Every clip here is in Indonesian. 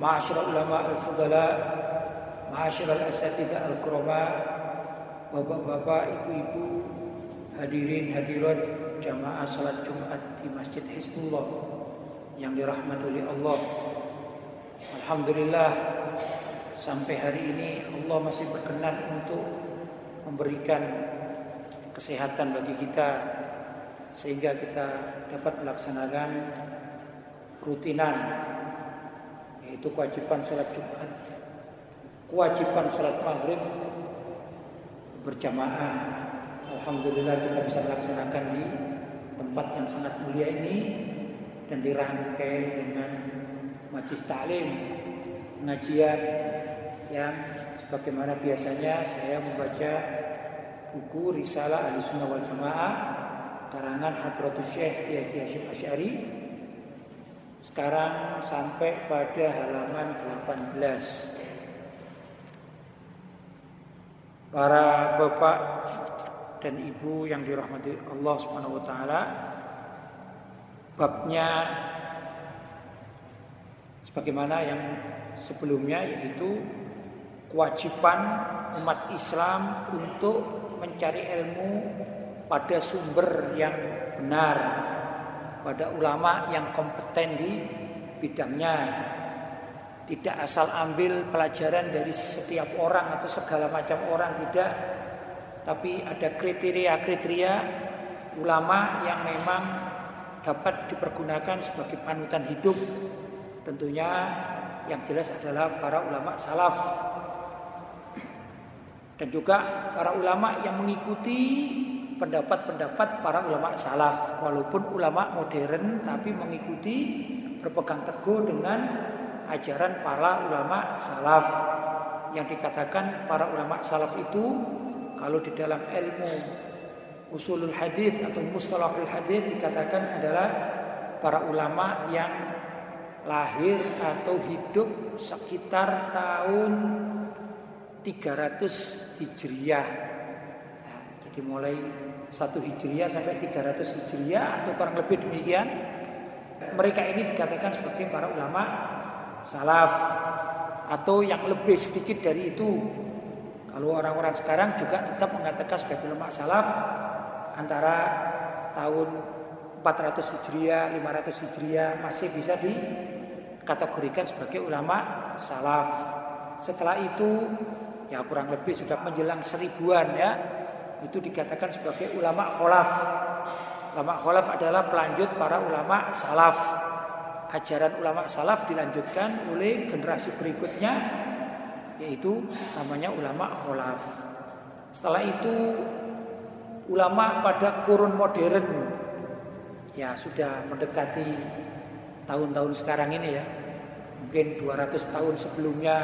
معاشر العلماء الفضلاء معاشر الأساتذة الكرماء bapak-bapak, ibu-ibu, hadirin hadirat jamaah salat Jumat di Masjid Hizbullah yang dirahmati oleh Allah. Alhamdulillah sampai hari ini Allah masih berkenan untuk memberikan kesehatan bagi kita sehingga kita dapat melaksanakan rutinan yaitu kewajiban sholat Jumat, kewajiban sholat maghrib berjamaah. Alhamdulillah kita bisa melaksanakan di tempat yang sangat mulia ini dan dirangkai dengan majlis taklim pengajian yang sebagaimana biasanya saya membaca buku Risalah Ahlussunnah wal Jamaah karangan Hadratus Syekh Kiai Hasyim Asy'ari sekarang sampai pada halaman 18 Para bapak dan ibu yang dirahmati Allah Subhanahu wa taala babnya sebagaimana yang sebelumnya yaitu kewajiban umat Islam untuk mencari ilmu pada sumber yang benar, pada ulama yang kompeten di bidangnya. Tidak asal ambil pelajaran dari setiap orang atau segala macam orang tidak, tapi ada kriteria-kriteria ulama yang memang dapat dipergunakan sebagai panutan hidup. Tentunya yang jelas adalah para ulama salaf dan juga para ulama yang mengikuti pendapat-pendapat para ulama salaf walaupun ulama modern tapi mengikuti berpegang teguh dengan ajaran para ulama salaf yang dikatakan para ulama salaf itu kalau di dalam ilmu usulul hadis atau mustalahul hadis dikatakan adalah para ulama yang lahir atau hidup sekitar tahun 300 Hijriah. Jadi mulai 1 Hijriah sampai 300 Hijriah atau kurang lebih demikian. Mereka ini dikatakan sebagai para ulama salaf atau yang lebih sedikit dari itu. Kalau orang-orang sekarang juga tetap mengatakan sebagai ulama salaf antara tahun 400 Hijriah, 500 Hijriah masih bisa dikategorikan sebagai ulama salaf. Setelah itu ya kurang lebih sudah menjelang seribuan ya itu dikatakan sebagai ulama kholaf. Ulama kholaf adalah pelanjut para ulama salaf. Ajaran ulama salaf dilanjutkan oleh generasi berikutnya yaitu namanya ulama kholaf. Setelah itu ulama pada kurun modern ya sudah mendekati tahun-tahun sekarang ini ya. Mungkin 200 tahun sebelumnya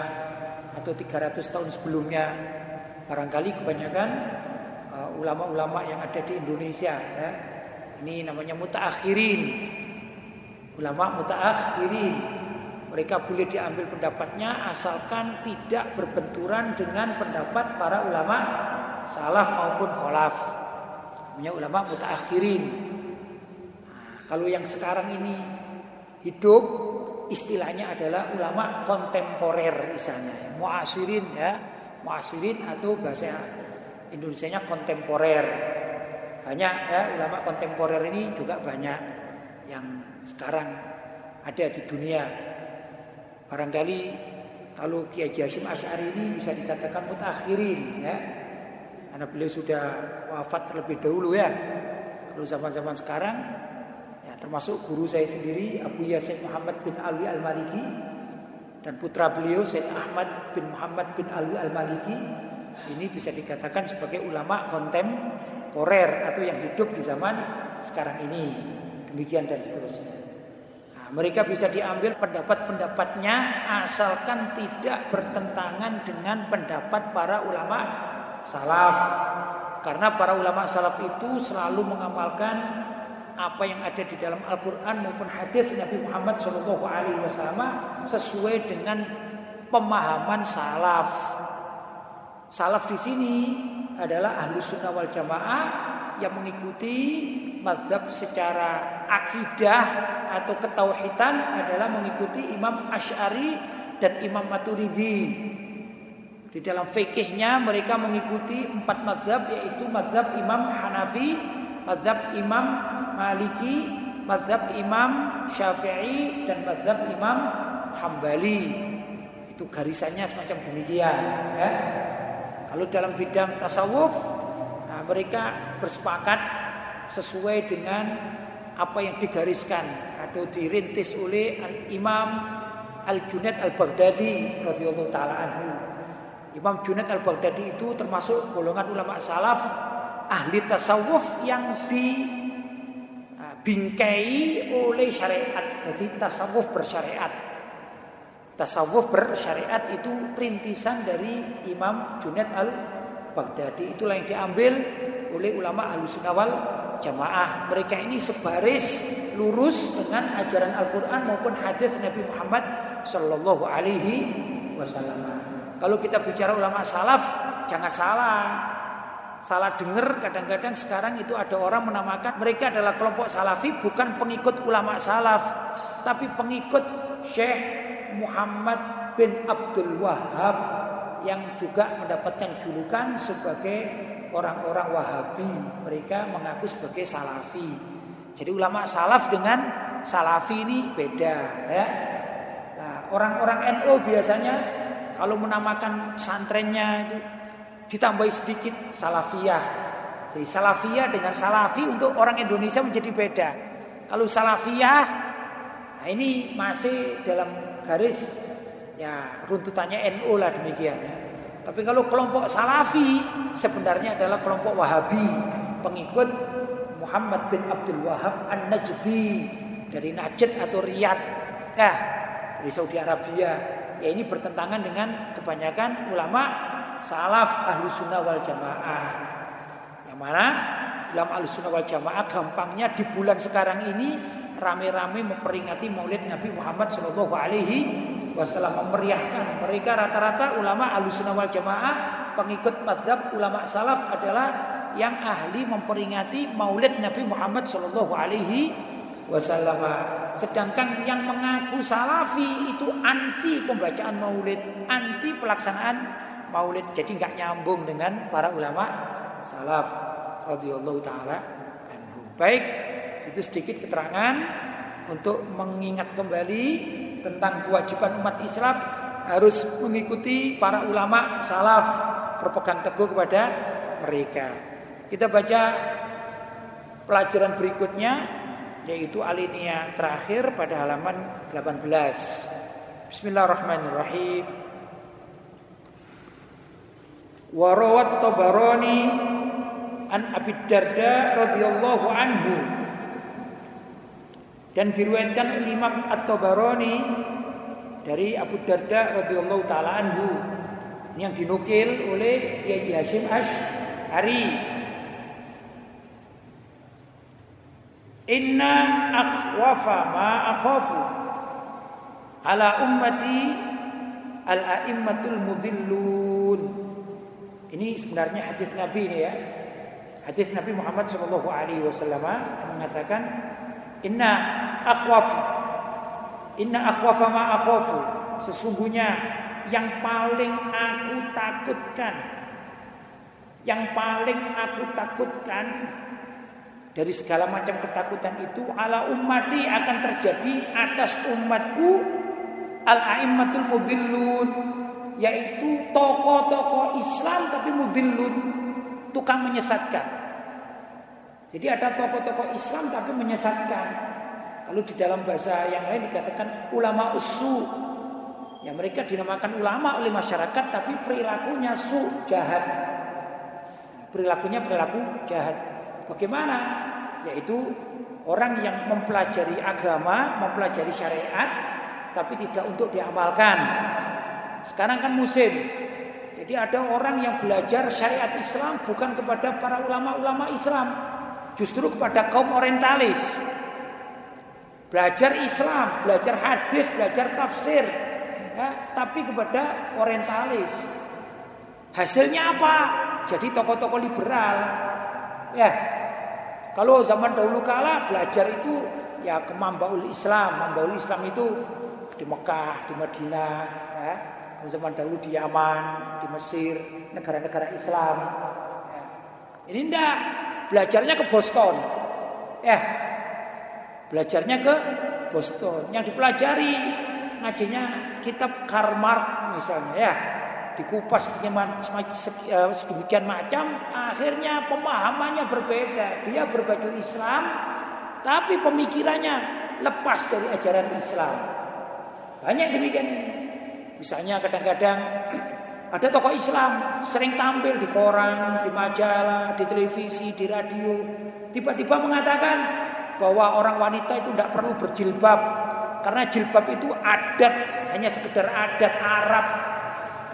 atau 300 tahun sebelumnya barangkali kebanyakan ulama-ulama yang ada di Indonesia ya. Ini namanya mutaakhirin. Ulama mutaakhirin. Mereka boleh diambil pendapatnya asalkan tidak berbenturan dengan pendapat para ulama salaf maupun kholaf. Namanya ulama mutaakhirin. Nah, kalau yang sekarang ini hidup istilahnya adalah ulama kontemporer misalnya, muasirin ya, muasirin atau bahasa Indonesia-nya kontemporer. Banyak ya ulama kontemporer ini juga banyak yang sekarang ada di dunia. Barangkali kalau Kiai Hasyim Asy'ari ini bisa dikatakan mutakhirin ya. Karena beliau sudah wafat terlebih dahulu ya. Kalau zaman-zaman sekarang termasuk guru saya sendiri Abu Yasin Muhammad bin Alwi Al-Maliki dan putra beliau Said Ahmad bin Muhammad bin Alwi Al-Maliki ini bisa dikatakan sebagai ulama kontemporer atau yang hidup di zaman sekarang ini demikian dan seterusnya nah, mereka bisa diambil pendapat-pendapatnya asalkan tidak bertentangan dengan pendapat para ulama salaf. Karena para ulama salaf itu selalu mengamalkan apa yang ada di dalam Al-Quran maupun hadis Nabi Muhammad SAW sesuai dengan pemahaman salaf. Salaf di sini adalah ahlu sunnah wal jamaah yang mengikuti madhab secara akidah atau ketauhidan adalah mengikuti Imam Ash'ari dan Imam Maturidi. Di dalam fikihnya mereka mengikuti empat madhab yaitu madhab Imam Hanafi, madhab Imam Maliki, madhab Imam Syafi'i dan madhab Imam Hambali. Itu garisannya semacam demikian. Ya. Kalau dalam bidang tasawuf, nah mereka bersepakat sesuai dengan apa yang digariskan atau dirintis oleh Imam Al-Junaid Al-Baghdadi radhiyallahu taala anhu. Imam Junaid Al-Baghdadi itu termasuk golongan ulama salaf ahli tasawuf yang dibingkai oleh syariat. Jadi tasawuf bersyariat. Tasawuf bersyariat itu rintisan dari Imam Junaid al-Baghdadi. Itulah yang diambil oleh ulama al-sunnah wal jamaah. Mereka ini sebaris lurus dengan ajaran Al-Quran maupun hadis Nabi Muhammad Sallallahu Alaihi Wasallam. Kalau kita bicara ulama salaf, jangan salah. Salah dengar kadang-kadang sekarang itu ada orang menamakan mereka adalah kelompok salafi bukan pengikut ulama salaf, tapi pengikut Syekh Muhammad bin Abdul Wahab yang juga mendapatkan julukan sebagai orang-orang Wahabi. Mereka mengaku sebagai Salafi. Jadi ulama salaf dengan Salafi ini beda ya. Nah, orang-orang NU biasanya kalau menamakan santrennya itu ditambah sedikit Salafiyah. Jadi Salafiyah dengan Salafi untuk orang Indonesia menjadi beda. Kalau Salafiyah nah ini masih dalam garis ya runtutannya NU lah demikian ya. Tapi kalau kelompok Salafi sebenarnya adalah kelompok Wahabi, pengikut Muhammad bin Abdul Wahab An-Najdi dari Najd atau Riyadh, ya, dari Saudi Arabia. Ya ini bertentangan dengan kebanyakan ulama salaf ahlu sunnah wal jamaah. Yang mana ulama ahlu sunnah wal jamaah gampangnya di bulan sekarang ini rame-rame memperingati Maulid Nabi Muhammad Shallallahu Alaihi Wasallam memeriahkan. Mereka rata-rata ulama alusunah wal jamaah pengikut madhab ulama salaf adalah yang ahli memperingati Maulid Nabi Muhammad Shallallahu Alaihi Wasallam. Sedangkan yang mengaku salafi itu anti pembacaan Maulid, anti pelaksanaan Maulid. Jadi nggak nyambung dengan para ulama salaf radhiyallahu taala Baik, itu sedikit keterangan untuk mengingat kembali tentang kewajiban umat Islam harus mengikuti para ulama salaf berpegang teguh kepada mereka. Kita baca pelajaran berikutnya yaitu alinea terakhir pada halaman 18. Bismillahirrahmanirrahim. Warawat Tabarani an Abi Darda radhiyallahu anhu dan diriwayatkan Imam At-Tabarani dari Abu Darda radhiyallahu taala anhu yang dinukil oleh Kiai Hashim Ash-Ari. Inna akhwafa ma akhafu ala ummati al-a'immatul mudillun. Ini sebenarnya hadis Nabi ini ya. Hadis Nabi Muhammad sallallahu alaihi wasallam mengatakan Inna akhwafu. Inna akhwafa ma akhwafu Sesungguhnya yang paling aku takutkan Yang paling aku takutkan Dari segala macam ketakutan itu Ala ummati akan terjadi atas umatku Al-a'immatul mudillun Yaitu tokoh-tokoh Islam tapi mudillun Tukang menyesatkan jadi ada tokoh-tokoh Islam tapi menyesatkan. Kalau di dalam bahasa yang lain dikatakan ulama usu. Ya mereka dinamakan ulama oleh masyarakat tapi perilakunya su jahat. Perilakunya perilaku jahat. Bagaimana? yaitu orang yang mempelajari agama, mempelajari syariat tapi tidak untuk diamalkan. Sekarang kan musim. Jadi ada orang yang belajar syariat Islam bukan kepada para ulama-ulama Islam, justru kepada kaum orientalis. Belajar Islam, belajar hadis, belajar tafsir, ya, tapi kepada orientalis. Hasilnya apa? Jadi tokoh-tokoh liberal. Ya. Kalau zaman dahulu kala belajar itu ya ke Islam. Mambaul Islam itu di Mekah, di Madinah, ya. Zaman dahulu di Yaman, di Mesir, negara-negara Islam. Ya. Ini enggak, belajarnya ke Boston. Ya. Belajarnya ke Boston. Yang dipelajari ngajinya kitab Karl misalnya ya dikupas eh, sedemikian macam akhirnya pemahamannya berbeda dia berbaju Islam tapi pemikirannya lepas dari ajaran Islam banyak demikian misalnya kadang-kadang ada tokoh Islam sering tampil di koran, di majalah, di televisi, di radio tiba-tiba mengatakan bahwa orang wanita itu tidak perlu berjilbab karena jilbab itu adat hanya sekedar adat Arab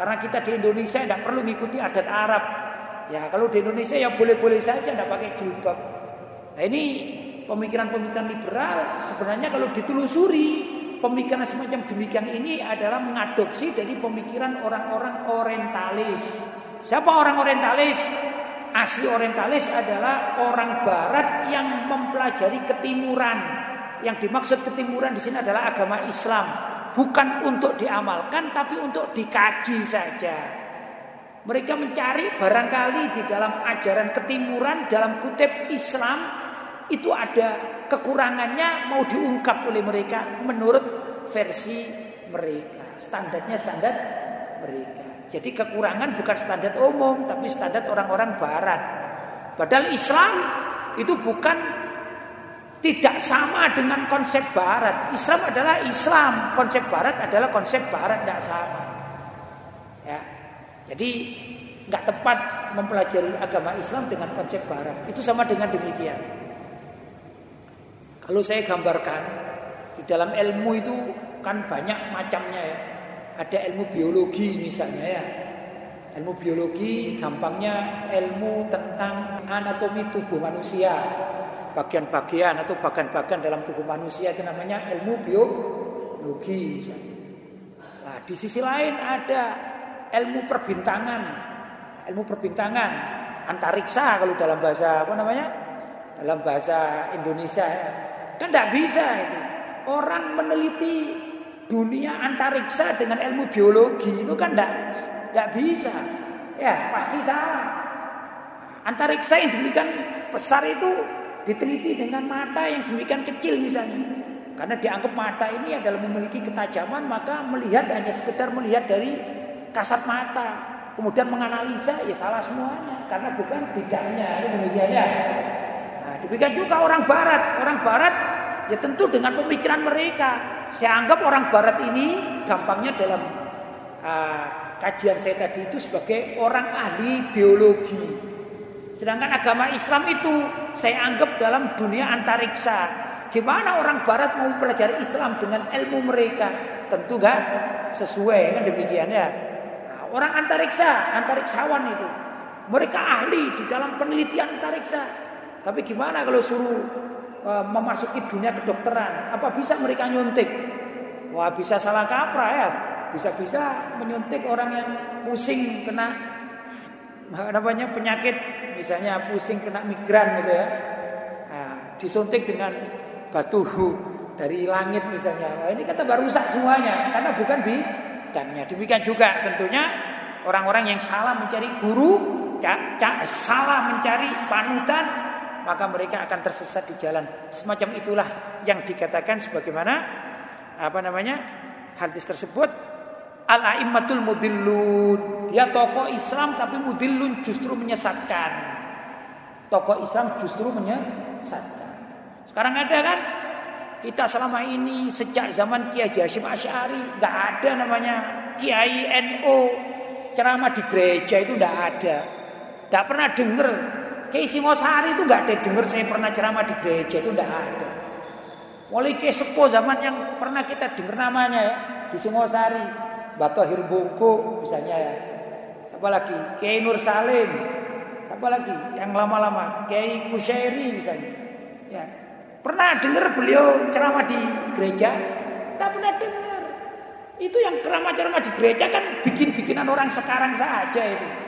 karena kita di Indonesia tidak perlu mengikuti adat Arab. Ya kalau di Indonesia ya boleh-boleh saja tidak pakai jilbab. Nah ini pemikiran-pemikiran liberal sebenarnya kalau ditelusuri pemikiran semacam demikian ini adalah mengadopsi dari pemikiran orang-orang orientalis. Siapa orang orientalis? Asli orientalis adalah orang barat yang mempelajari ketimuran. Yang dimaksud ketimuran di sini adalah agama Islam bukan untuk diamalkan tapi untuk dikaji saja. Mereka mencari barangkali di dalam ajaran ketimuran dalam kutip Islam itu ada kekurangannya mau diungkap oleh mereka menurut versi mereka. Standarnya standar mereka. Jadi kekurangan bukan standar umum tapi standar orang-orang barat. Padahal Islam itu bukan tidak sama dengan konsep barat. Islam adalah Islam, konsep barat adalah konsep barat tidak sama. Ya. Jadi nggak tepat mempelajari agama Islam dengan konsep barat. Itu sama dengan demikian. Kalau saya gambarkan di dalam ilmu itu kan banyak macamnya ya. Ada ilmu biologi misalnya ya. Ilmu biologi gampangnya ilmu tentang anatomi tubuh manusia bagian-bagian atau bagian-bagian dalam tubuh manusia itu namanya ilmu biologi. Nah, di sisi lain ada ilmu perbintangan. Ilmu perbintangan antariksa kalau dalam bahasa apa namanya? Dalam bahasa Indonesia kan tidak bisa itu. Orang meneliti dunia antariksa dengan ilmu biologi itu kan tidak tidak bisa. Ya, pasti salah. Antariksa yang demikian besar itu diteliti dengan mata yang semikian kecil misalnya. Karena dianggap mata ini adalah memiliki ketajaman, maka melihat hanya sekedar melihat dari kasat mata. Kemudian menganalisa ya salah semuanya karena bukan bidangnya demikian ya. Demikian juga orang barat. Orang barat ya tentu dengan pemikiran mereka. Saya anggap orang barat ini gampangnya dalam uh, kajian saya tadi itu sebagai orang ahli biologi. Sedangkan agama Islam itu saya anggap dalam dunia antariksa. Gimana orang barat mau pelajari Islam dengan ilmu mereka? Tentu gak sesuai kan demikian ya. Nah, orang antariksa, antariksawan itu. Mereka ahli di dalam penelitian antariksa. Tapi gimana kalau suruh uh, memasuki dunia kedokteran? Apa bisa mereka nyuntik? Wah bisa salah kaprah ya. Bisa-bisa menyuntik orang yang pusing kena namanya penyakit misalnya pusing kena migran gitu ya nah, disuntik dengan batu dari langit misalnya nah, ini kata baru rusak semuanya karena bukan bidangnya demikian juga tentunya orang-orang yang salah mencari guru salah mencari panutan maka mereka akan tersesat di jalan semacam itulah yang dikatakan sebagaimana apa namanya hadis tersebut Al-a'immatul mudillun. Dia tokoh Islam tapi mudillun justru menyesatkan. Tokoh Islam justru menyesatkan. Sekarang ada kan? Kita selama ini sejak zaman Kiai Hasyim Asy'ari nggak ada namanya Kiai NU ceramah di gereja itu nggak ada. Tidak pernah dengar Kiai Singosari itu nggak ada dengar saya pernah ceramah di gereja itu nggak ada. Mulai Kiai Sepo zaman yang pernah kita dengar namanya ya di Singosari, Bato Hirbungku misalnya ya. Siapa lagi? Kiai Nur Salim. Siapa lagi? Yang lama-lama Kiai Kusyairi misalnya. Ya. Pernah dengar beliau ceramah di gereja? Tak pernah dengar. Itu yang ceramah-ceramah di gereja kan bikin-bikinan orang sekarang saja itu.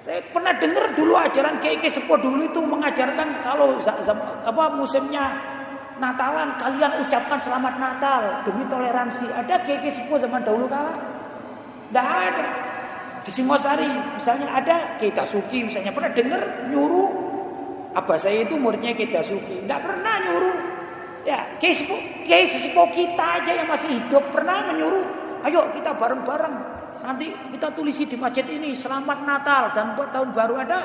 Saya pernah dengar dulu ajaran Kiai Kiai Sepo dulu itu mengajarkan kalau apa musimnya Natalan kalian ucapkan selamat Natal demi toleransi. Ada Kiai Kiai Sepo zaman dahulu kala? Tidak ada. Di Singosari misalnya ada Kiai Tasuki misalnya pernah dengar nyuruh apa saya itu muridnya Kiai Tasuki. Tidak pernah nyuruh. Ya, Kiai Sepo kita aja yang masih hidup pernah menyuruh, ayo kita bareng-bareng Nanti kita tulisi di masjid ini selamat Natal dan buat tahun baru ada?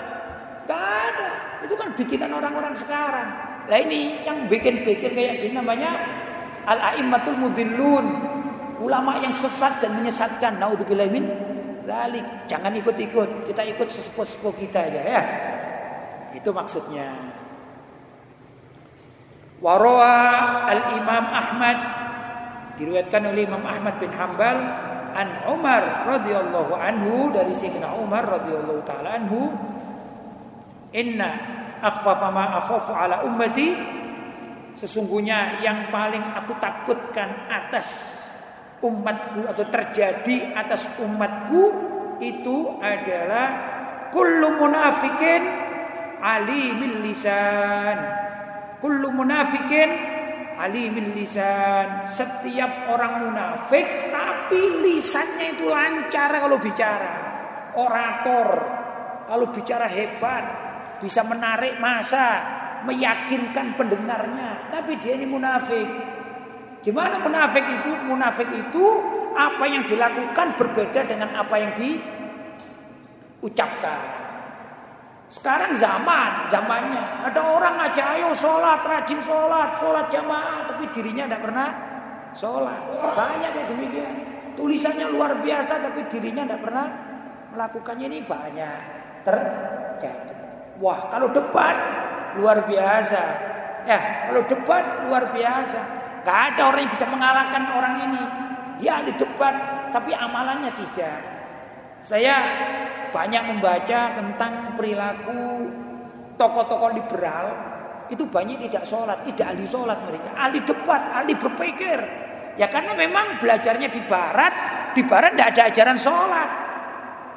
Gak ada. Itu kan bikinan orang-orang sekarang. Nah ini yang bikin-bikin kayak gini namanya al-aimmatul mudillun. Ulama yang sesat dan menyesatkan. Naudzubillah min lalik. Jangan ikut-ikut. Kita ikut sesepuh-sesepuh kita aja ya. Itu maksudnya. Waroa al-Imam Ahmad diriwayatkan oleh Imam Ahmad bin Hambal an Umar radhiyallahu anhu dari Sayyidina Umar radhiyallahu taala anhu inna akhfafa ma akhafu ala ummati sesungguhnya yang paling aku takutkan atas umatku atau terjadi atas umatku itu adalah kullu munafikin alimil lisan. Kullu munafikin alimil lisan. Setiap orang munafik tapi lisannya itu lancar kalau bicara. Orator. Kalau bicara hebat, bisa menarik masa, meyakinkan pendengarnya, tapi dia ini munafik. Gimana munafik itu? Munafik itu apa yang dilakukan berbeda dengan apa yang diucapkan. Sekarang zaman, zamannya ada orang aja ayo sholat, rajin sholat, sholat jamaah, tapi dirinya tidak pernah sholat. Banyak ya demikian. Tulisannya luar biasa, tapi dirinya tidak pernah melakukannya ini banyak terjadi. Wah, kalau debat luar biasa. Ya, kalau debat luar biasa. Gak ada orang yang bisa mengalahkan orang ini. Dia di debat, tapi amalannya tidak. Saya banyak membaca tentang perilaku tokoh-tokoh liberal itu banyak tidak sholat, tidak ahli sholat mereka, ahli debat, ahli berpikir. Ya karena memang belajarnya di barat, di barat tidak ada ajaran sholat.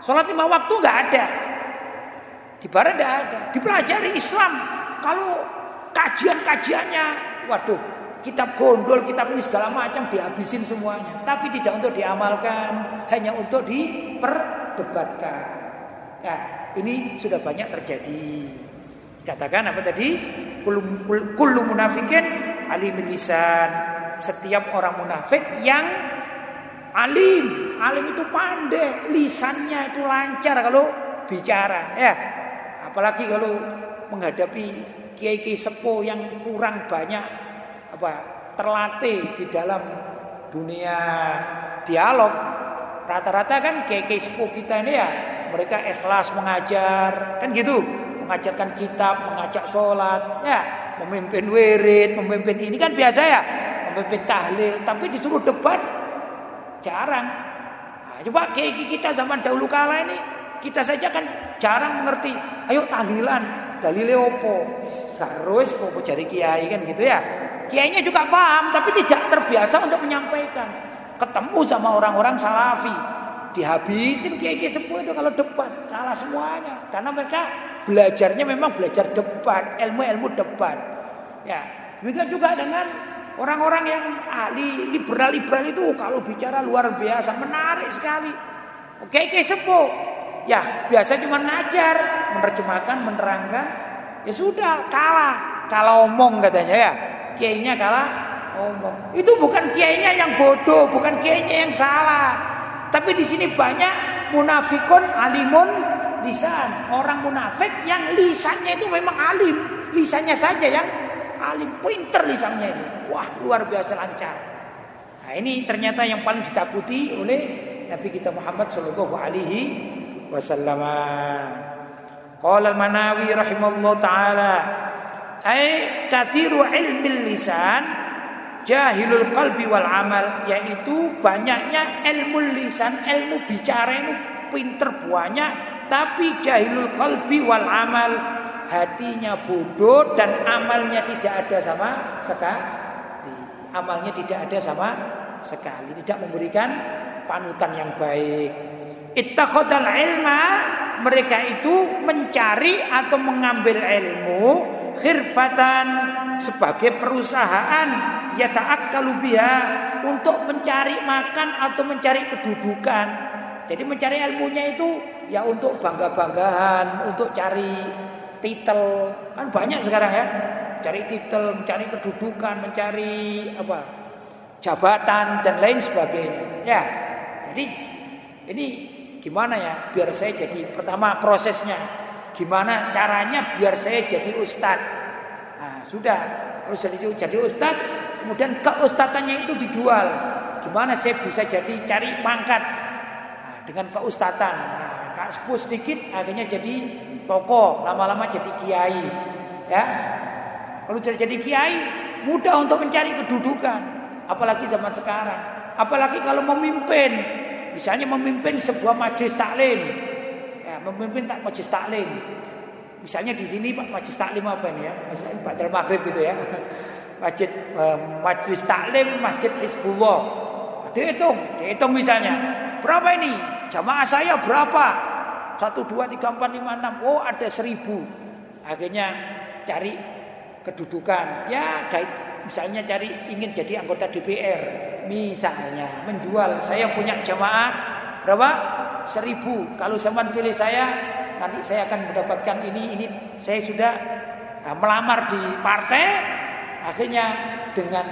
Sholat lima waktu nggak ada. Di barat tidak ada. Dipelajari Islam. Kalau kajian-kajiannya, waduh, kitab gondol, kitab ini segala macam dihabisin semuanya. Tapi tidak untuk diamalkan, hanya untuk diperdebatkan. Ya, ini sudah banyak terjadi. Katakan apa tadi? Kullu munafikin alim lisan. Setiap orang munafik yang alim, alim itu pandai, lisannya itu lancar kalau bicara, ya. Apalagi kalau menghadapi kiai-kiai sepuh yang kurang banyak apa terlatih di dalam dunia dialog. Rata-rata kan kiai-kiai sepuh kita ini ya mereka ikhlas mengajar, kan gitu. Mengajarkan kitab, mengajak sholat, ya, memimpin wirid, memimpin ini kan biasa ya, memimpin tahlil. Tapi disuruh debat, jarang. Nah, coba kayak kita zaman dahulu kala ini, kita saja kan jarang mengerti. Ayo tahlilan, dalile opo? Sarus kok cari kiai kan gitu ya. Kiainya juga paham, tapi tidak terbiasa untuk menyampaikan. Ketemu sama orang-orang salafi, dihabisin kiai-kiai sepuh itu kalau debat. Kalah semuanya. Karena mereka belajarnya memang belajar debat ilmu-ilmu debat. Ya juga juga dengan orang-orang yang ahli liberal-liberal itu kalau bicara luar biasa menarik sekali. Oke kiai sepuh. Ya biasa cuma ngajar menerjemahkan menerangkan. Ya sudah kalah. Kalah omong katanya ya. Kiainya kalah omong. Itu bukan kiainya yang bodoh bukan kiainya yang salah tapi di sini banyak munafikun alimun lisan. Orang munafik yang lisannya itu memang alim. Lisannya saja yang alim. Pinter lisannya itu. Wah luar biasa lancar. Nah ini ternyata yang paling ditakuti oleh Nabi kita Muhammad Shallallahu Alaihi Wasallam. Qala al-Manawi rahimahullah taala ai kathiru ilmi lisan jahilul qalbi wal amal yaitu banyaknya ilmu lisan ilmu bicara itu pinter banyak tapi jahilul qalbi wal amal hatinya bodoh dan amalnya tidak ada sama sekali amalnya tidak ada sama sekali tidak memberikan panutan yang baik. Ittakhadal ilma mereka itu mencari atau mengambil ilmu khirfatan sebagai perusahaan ya ta'akkalu biha untuk mencari makan atau mencari kedudukan. Jadi mencari ilmunya itu ya untuk bangga-banggahan, untuk cari titel. Kan banyak sekarang ya. Cari titel, mencari kedudukan, mencari apa? jabatan dan lain sebagainya. Ya. Jadi ini Gimana ya biar saya jadi pertama prosesnya gimana caranya biar saya jadi ustad. Nah, sudah kalau jadi jadi ustad, kemudian keustatannya itu dijual. Gimana saya bisa jadi cari pangkat nah, dengan keustatan. Nah, sepuh sedikit akhirnya jadi toko, lama-lama jadi kiai. Ya, kalau sudah jadi kiai mudah untuk mencari kedudukan, apalagi zaman sekarang. Apalagi kalau memimpin, Misalnya memimpin sebuah majelis taklim. Ya, memimpin tak majelis taklim. Misalnya di sini Pak majelis taklim apa ini ya? Misalnya Pak Del Maghrib itu ya. Masjid eh, majelis taklim Masjid Hizbullah. Dihitung, dihitung misalnya. Berapa ini? Jamaah saya berapa? Satu, dua, tiga, empat, lima, enam. Oh ada seribu. Akhirnya cari kedudukan. Ya kayak misalnya cari ingin jadi anggota DPR misalnya menjual saya punya jamaah berapa? Seribu. Kalau zaman pilih saya nanti saya akan mendapatkan ini ini. Saya sudah nah, melamar di partai. Akhirnya dengan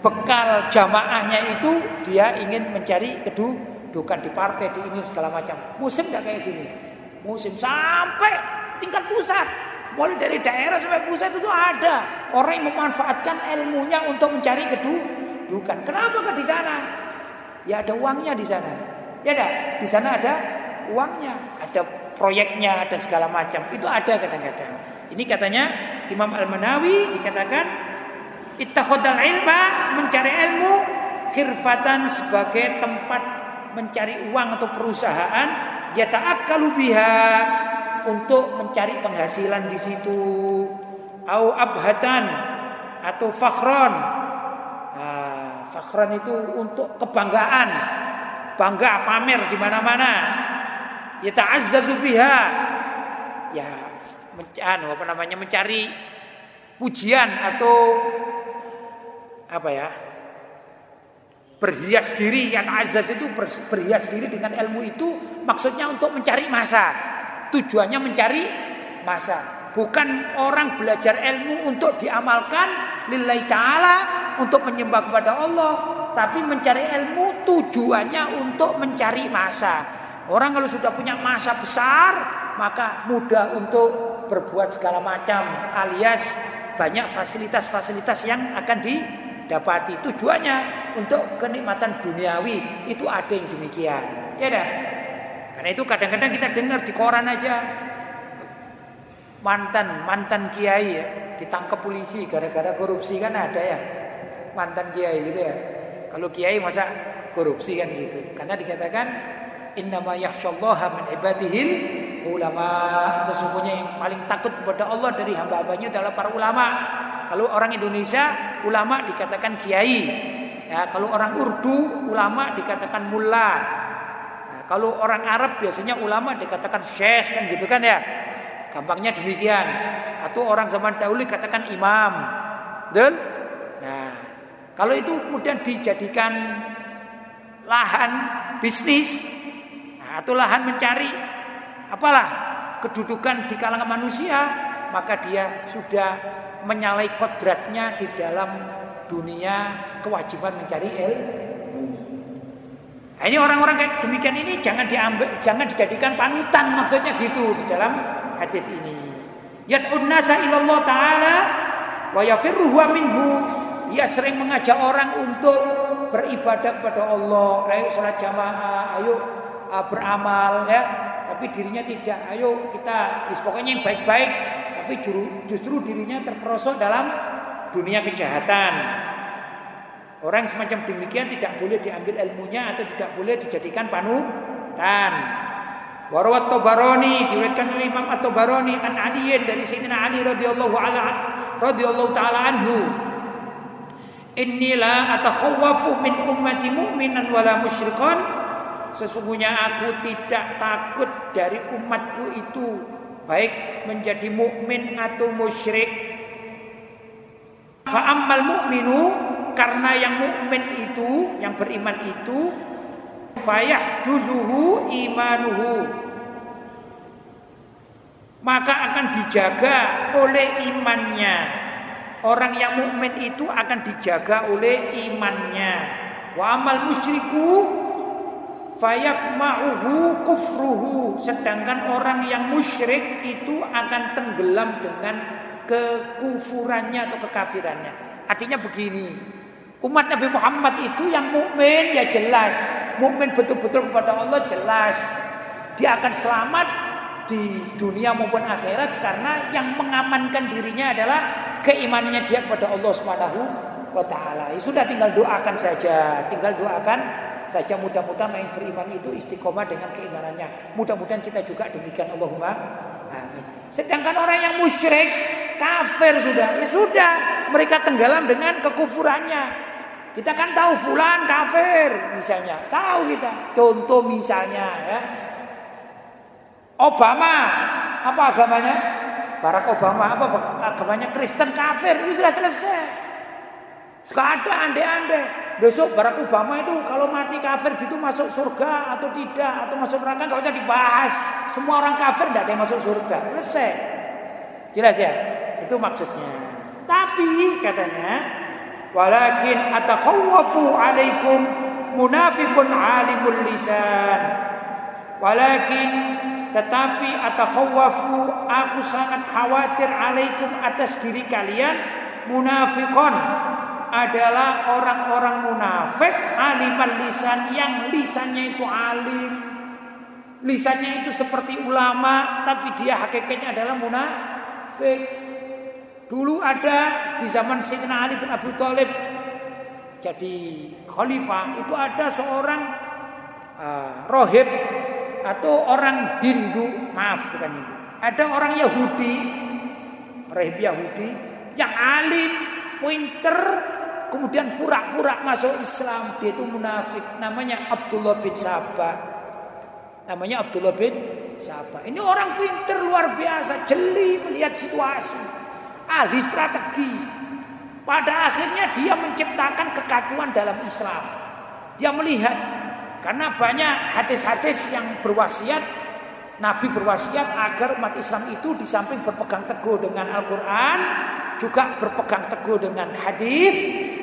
bekal jamaahnya itu dia ingin mencari kedudukan di partai di ini segala macam. Musim nggak kayak gini? Musim sampai tingkat pusat. Mulai dari daerah sampai pusat itu ada orang yang memanfaatkan ilmunya untuk mencari kedudukan. Kenapa ke di sana? Ya ada uangnya di sana. Ya ada. Di sana ada uangnya, ada proyeknya dan segala macam. Itu ada kadang-kadang. Ini katanya Imam Al-Manawi dikatakan ittakhadal ilma mencari ilmu khirfatan sebagai tempat mencari uang atau perusahaan ya ta'akkalu biha untuk mencari penghasilan di situ au abhatan atau fakhron Fakhran itu untuk kebanggaan, bangga pamer di mana-mana. Ya ta'azzazu biha. Ya mencari apa namanya mencari pujian atau apa ya? Berhias diri yang azaz itu berhias diri dengan ilmu itu maksudnya untuk mencari masa. Tujuannya mencari masa. Bukan orang belajar ilmu untuk diamalkan lillahi ta'ala untuk menyembah kepada Allah. Tapi mencari ilmu tujuannya untuk mencari masa. Orang kalau sudah punya masa besar maka mudah untuk berbuat segala macam alias banyak fasilitas-fasilitas yang akan didapati. Tujuannya untuk kenikmatan duniawi itu ada yang demikian. Ya dah. Karena itu kadang-kadang kita dengar di koran aja mantan mantan kiai ya ditangkap polisi gara-gara korupsi kan ada ya. Mantan kiai gitu ya kalau kiai masa korupsi kan gitu. Karena dikatakan innama yakhsyallaha min ibadihil ulama. Sesungguhnya yang paling takut kepada Allah dari hamba-hambanya adalah para ulama. Kalau orang Indonesia ulama dikatakan kiai. Ya kalau orang Urdu ulama dikatakan mulla nah, kalau orang Arab biasanya ulama dikatakan syekh kan gitu kan ya. Gampangnya demikian. Atau orang zaman dahulu katakan imam. Nah, kalau itu kemudian dijadikan lahan bisnis nah, atau lahan mencari apalah kedudukan di kalangan manusia, maka dia sudah menyalai kodratnya di dalam dunia kewajiban mencari ilmu. Nah, ini orang-orang kayak demikian ini jangan diambil, jangan dijadikan panutan maksudnya gitu di dalam hadis ini. Yad'un nasa ilallah taala wa yafirruhu minhu. Dia sering mengajak orang untuk beribadah kepada Allah. Ayo salat jamaah, ayo uh, beramal ya. Tapi dirinya tidak. Ayo kita pokoknya yang baik-baik, tapi justru dirinya terperosok dalam dunia kejahatan. Orang semacam demikian tidak boleh diambil ilmunya atau tidak boleh dijadikan panutan. Warawat Tobaroni diriwayatkan oleh Imam At-Tabarani an Aliyin dari Sayyidina Ali radhiyallahu ala radhiyallahu taala anhu. Inilah atakhawwafu min ummati mu'minan wala musyrikan. Sesungguhnya aku tidak takut dari umatku itu baik menjadi mukmin atau musyrik. Fa ammal mu'minu karena yang mukmin itu, yang beriman itu fayah duzuhu imanuhu maka akan dijaga oleh imannya orang yang mukmin itu akan dijaga oleh imannya. Wa amal musyriku fayakma'uhu kufruhu. Sedangkan orang yang musyrik itu akan tenggelam dengan kekufurannya atau kekafirannya. Artinya begini Umat Nabi Muhammad itu yang mukmin ya jelas, mukmin betul-betul kepada Allah jelas. Dia akan selamat di dunia maupun akhirat karena yang mengamankan dirinya adalah keimanannya dia kepada Allah Subhanahu wa taala. Ya, sudah tinggal doakan saja, tinggal doakan saja mudah-mudahan yang beriman itu istiqomah dengan keimanannya. Mudah-mudahan kita juga demikian Allahumma amin. Sedangkan orang yang musyrik, kafir sudah, ya sudah, mereka tenggelam dengan kekufurannya. Kita kan tahu fulan kafir misalnya, tahu kita. Contoh misalnya ya. Obama apa agamanya? Barack Obama apa agamanya Kristen kafir itu sudah selesai. Suka ada ande-ande. Besok Barack Obama itu kalau mati kafir gitu masuk surga atau tidak atau masuk neraka nggak usah dibahas. Semua orang kafir tidak ada yang masuk surga. Selesai. Jelas ya? Itu maksudnya. Tapi katanya Walakin atakhawwafu alaikum munafiqun alimul lisan. Walakin tetapi atakhawwafu aku sangat khawatir alaikum atas diri kalian. Munafiqun adalah orang-orang munafik. Aliman lisan yang lisannya itu alim. Lisannya itu seperti ulama tapi dia hakikatnya adalah munafik. Dulu ada di zaman Sayyidina Ali bin Abu Thalib jadi khalifah itu ada seorang uh, rohib atau orang Hindu, maaf bukan Hindu. Ada orang Yahudi, rohib Yahudi yang alim, pinter, kemudian pura-pura masuk Islam. Dia itu munafik. Namanya Abdullah bin Sabah. Namanya Abdullah bin Sabah. Ini orang pinter luar biasa, jeli melihat situasi ahli strategi. Pada akhirnya dia menciptakan kekacauan dalam Islam. Dia melihat karena banyak hadis-hadis yang berwasiat Nabi berwasiat agar umat Islam itu di samping berpegang teguh dengan Al-Quran Juga berpegang teguh dengan hadis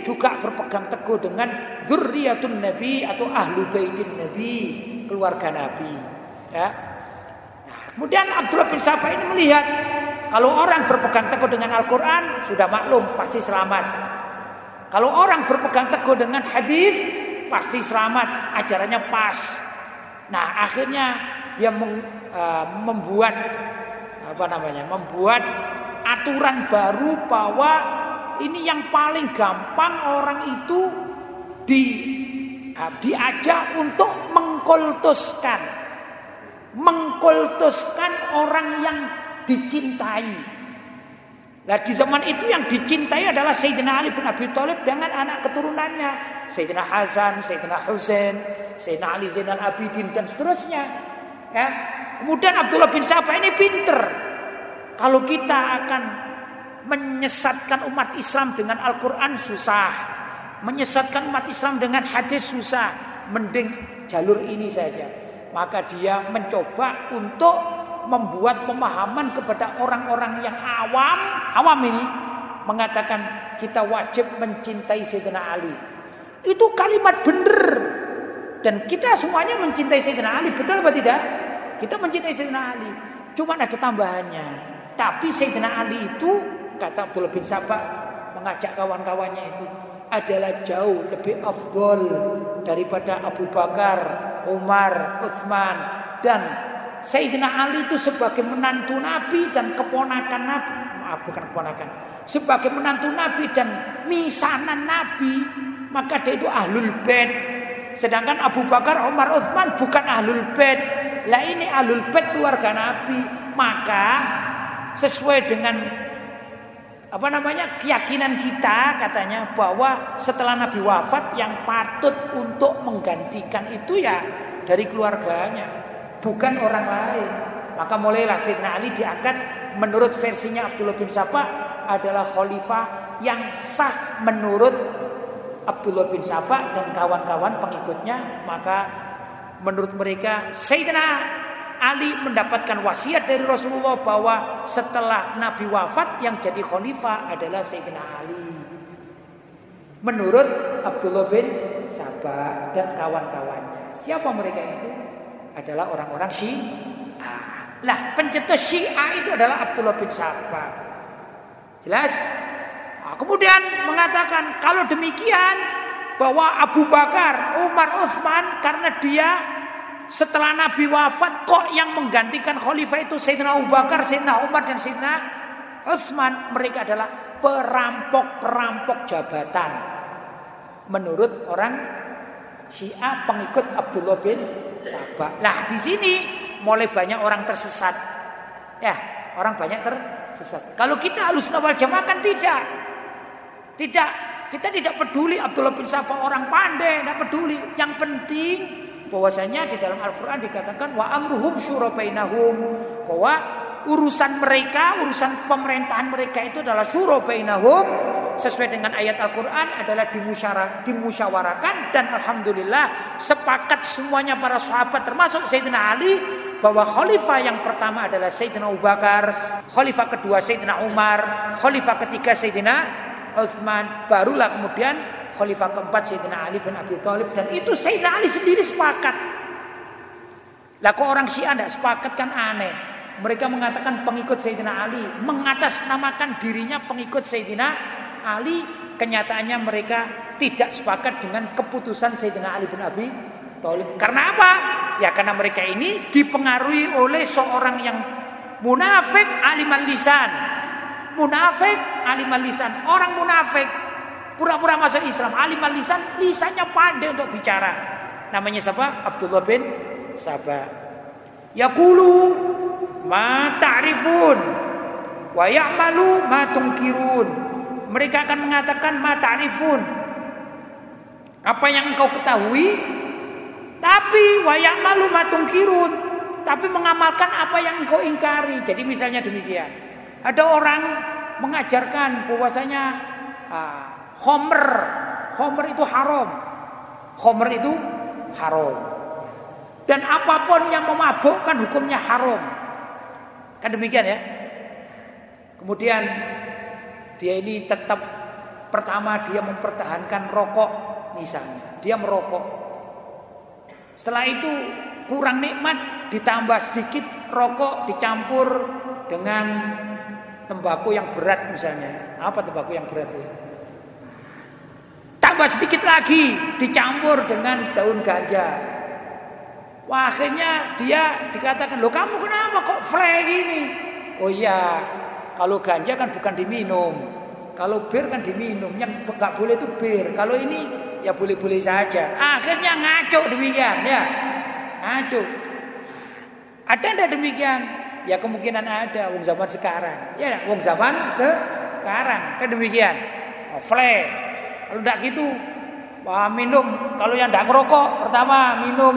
Juga berpegang teguh dengan Zurriyatun Nabi atau Ahlu Baitin Nabi Keluarga Nabi ya. Nah, kemudian Abdullah bin Safa ini melihat kalau orang berpegang teguh dengan Al-Quran sudah maklum pasti selamat. Kalau orang berpegang teguh dengan hadis pasti selamat, ajarannya pas. Nah akhirnya dia meng, uh, membuat apa namanya, membuat aturan baru bahwa ini yang paling gampang orang itu di uh, diajak untuk mengkultuskan, mengkultuskan orang yang dicintai. Nah di zaman itu yang dicintai adalah Sayyidina Ali bin Abi Thalib dengan anak keturunannya. Sayyidina Hasan, Sayyidina Husain, Sayyidina Ali Zainal Abidin dan seterusnya. Ya. Kemudian Abdullah bin Sabah ini pinter. Kalau kita akan menyesatkan umat Islam dengan Al-Quran susah. Menyesatkan umat Islam dengan hadis susah. Mending jalur ini saja. Maka dia mencoba untuk membuat pemahaman kepada orang-orang yang awam, awam ini mengatakan kita wajib mencintai Sayyidina Ali. Itu kalimat benar. Dan kita semuanya mencintai Sayyidina Ali, betul apa tidak? Kita mencintai Sayyidina Ali. Cuma ada tambahannya. Tapi Sayyidina Ali itu kata Abdul bin Sabah mengajak kawan-kawannya itu adalah jauh lebih afdol daripada Abu Bakar, Umar, Uthman dan Sayyidina Ali itu sebagai menantu Nabi dan keponakan Nabi. Maaf bukan keponakan. Sebagai menantu Nabi dan misanan Nabi. Maka dia itu ahlul bed. Sedangkan Abu Bakar, Umar, Uthman bukan ahlul bed. Lah ini ahlul bed keluarga Nabi. Maka sesuai dengan apa namanya keyakinan kita katanya bahwa setelah Nabi wafat yang patut untuk menggantikan itu ya dari keluarganya bukan orang lain maka mulailah Sayyidina Ali diangkat menurut versinya Abdullah bin Saba adalah khalifah yang sah menurut Abdullah bin Saba dan kawan-kawan pengikutnya maka menurut mereka Sayyidina Ali mendapatkan wasiat dari Rasulullah bahwa setelah Nabi wafat yang jadi khalifah adalah Sayyidina Ali. Menurut Abdullah bin Sabah dan kawan-kawannya. Siapa mereka itu? Adalah orang-orang Syiah. Lah pencetus Syiah itu adalah Abdullah bin Sabah. Jelas? Nah, kemudian mengatakan kalau demikian bahwa Abu Bakar, Umar, Utsman karena dia setelah Nabi wafat kok yang menggantikan khalifah itu Sayyidina Abu Bakar, Sayyidina Umar dan Sayyidina Utsman. Mereka adalah perampok-perampok jabatan. Menurut orang Syiah pengikut Abdullah bin Sabah. Nah, di sini mulai banyak orang tersesat. Ya, orang banyak tersesat. Kalau kita halus nawal jamaah kan tidak. Tidak, kita tidak peduli Abdullah bin Sabah orang pandai, tidak peduli. Yang penting bahwasanya di dalam Al-Qur'an dikatakan wa amruhum syura bahwa urusan mereka, urusan pemerintahan mereka itu adalah syura bainahum sesuai dengan ayat Al-Qur'an adalah dimusyawarakan dan alhamdulillah sepakat semuanya para sahabat termasuk Sayyidina Ali bahwa khalifah yang pertama adalah Sayyidina Abu Bakar, khalifah kedua Sayyidina Umar, khalifah ketiga Sayyidina Utsman, barulah kemudian khalifah keempat Sayyidina Ali bin Abi Thalib dan itu Sayyidina Ali sendiri sepakat. Lah kok orang Syiah tidak sepakat kan aneh. Mereka mengatakan pengikut Sayyidina Ali, mengatasnamakan dirinya pengikut Sayyidina Ali, kenyataannya mereka tidak sepakat dengan keputusan Sayyidina Ali bin Abi Thalib. Karena apa? Ya karena mereka ini dipengaruhi oleh seorang yang munafik aliman lisan. Munafik aliman lisan. Orang munafik Pura-pura masuk Islam, alim lisan, lisannya pandai untuk bicara. Namanya siapa? Abdullah bin Sabah. Yaqulu ma ta'rifun wa ya'malu ma tungkirun. Mereka akan mengatakan ma ta'rifun. Apa yang engkau ketahui tapi wa ya'malu ma tungkirun. Tapi mengamalkan apa yang engkau ingkari. Jadi misalnya demikian. Ada orang mengajarkan bahwasanya ah, Homer, Homer itu haram. Homer itu haram. Dan apa pun yang memabukkan hukumnya haram. Kan demikian ya. Kemudian dia ini tetap pertama dia mempertahankan rokok misalnya. Dia merokok. Setelah itu kurang nikmat ditambah sedikit rokok dicampur dengan tembakau yang berat misalnya. Apa tembakau yang berat itu? Tambah sedikit lagi dicampur dengan daun ganja. Wah, akhirnya dia dikatakan, "Loh, kamu kenapa kok flare gini?" Oh iya, kalau ganja kan bukan diminum. Kalau bir kan diminum. Yang nggak boleh itu bir. Kalau ini ya boleh-boleh saja. Akhirnya ngaco demikian ya. Ngaco. Ada enggak demikian? Ya kemungkinan ada wong zaman sekarang. Ya, wong zaman sekarang kan demikian. Flare kalau tidak gitu, wah minum. Kalau yang tidak merokok, pertama minum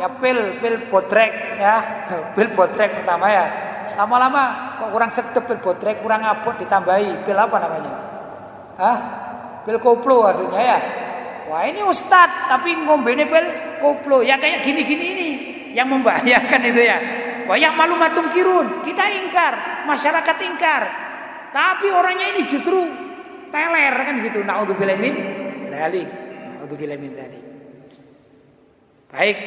ya pil, pil botrek ya, pil botrek pertama ya. Lama-lama kok kurang sedep pil botrek, kurang abot ditambahi pil apa namanya? Hah? Pil koplo artinya ya. Wah ini ustad tapi ngombe ini pil koplo ya kayak gini-gini ini yang membahayakan itu ya. Wah yang malu matung kirun kita ingkar, masyarakat ingkar. Tapi orangnya ini justru teler kan gitu. Nauzubillah min dzalik. Nauzubillah min dzalik. Baik,